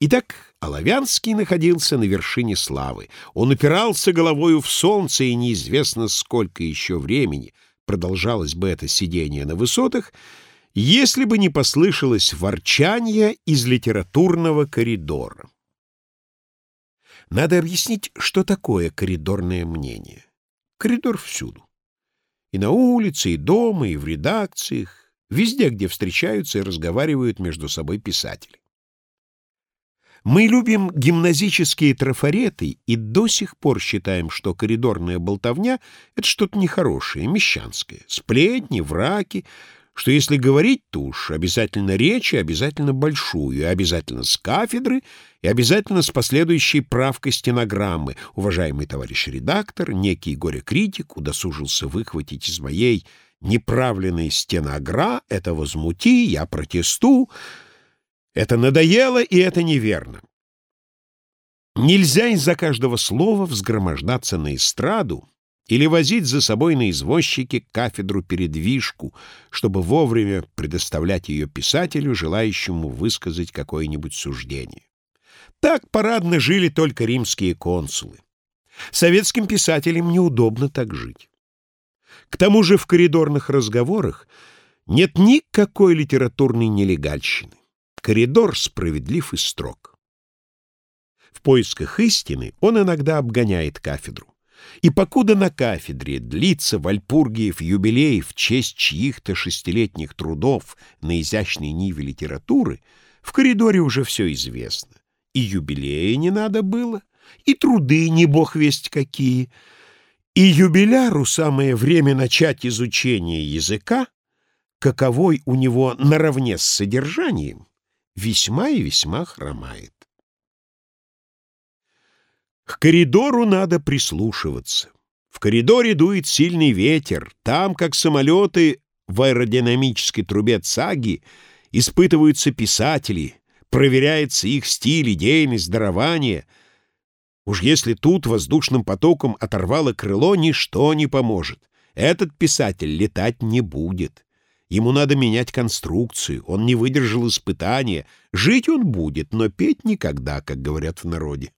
Итак, Оловянский находился на вершине славы. Он упирался головою в солнце, и неизвестно, сколько еще времени продолжалось бы это сидение на высотах, если бы не послышалось ворчание из литературного коридора. Надо объяснить, что такое коридорное мнение. Коридор всюду. И на улице, и дома, и в редакциях, везде, где встречаются и разговаривают между собой писатели. Мы любим гимназические трафареты и до сих пор считаем, что коридорная болтовня — это что-то нехорошее, мещанское, сплетни, враки, что если говорить, то уж обязательно речь, и обязательно большую, обязательно с кафедры, и обязательно с последующей правкой стенограммы. Уважаемый товарищ редактор, некий горе-критик удосужился выхватить из моей неправленной стеногра, это возмути, я протестую, это надоело, и это неверно. Нельзя из-за каждого слова взгромождаться на эстраду или возить за собой на извозчике кафедру-передвижку, чтобы вовремя предоставлять ее писателю, желающему высказать какое-нибудь суждение. Так парадно жили только римские консулы. Советским писателям неудобно так жить. К тому же в коридорных разговорах нет никакой литературной нелегальщины. Коридор справедлив и строг. В поисках истины он иногда обгоняет кафедру. И покуда на кафедре длится Вальпургиев юбилей в честь чьих-то шестилетних трудов на изящной ниве литературы, в коридоре уже все известно. И юбилея не надо было, и труды не бог весть какие. И юбиляру самое время начать изучение языка, каковой у него наравне с содержанием, весьма и весьма хромает. К коридору надо прислушиваться. В коридоре дует сильный ветер. Там, как самолеты в аэродинамической трубе ЦАГИ, испытываются писатели, проверяется их стиль, идейность, дарование. Уж если тут воздушным потоком оторвало крыло, ничто не поможет. Этот писатель летать не будет. Ему надо менять конструкцию, он не выдержал испытания. Жить он будет, но петь никогда, как говорят в народе.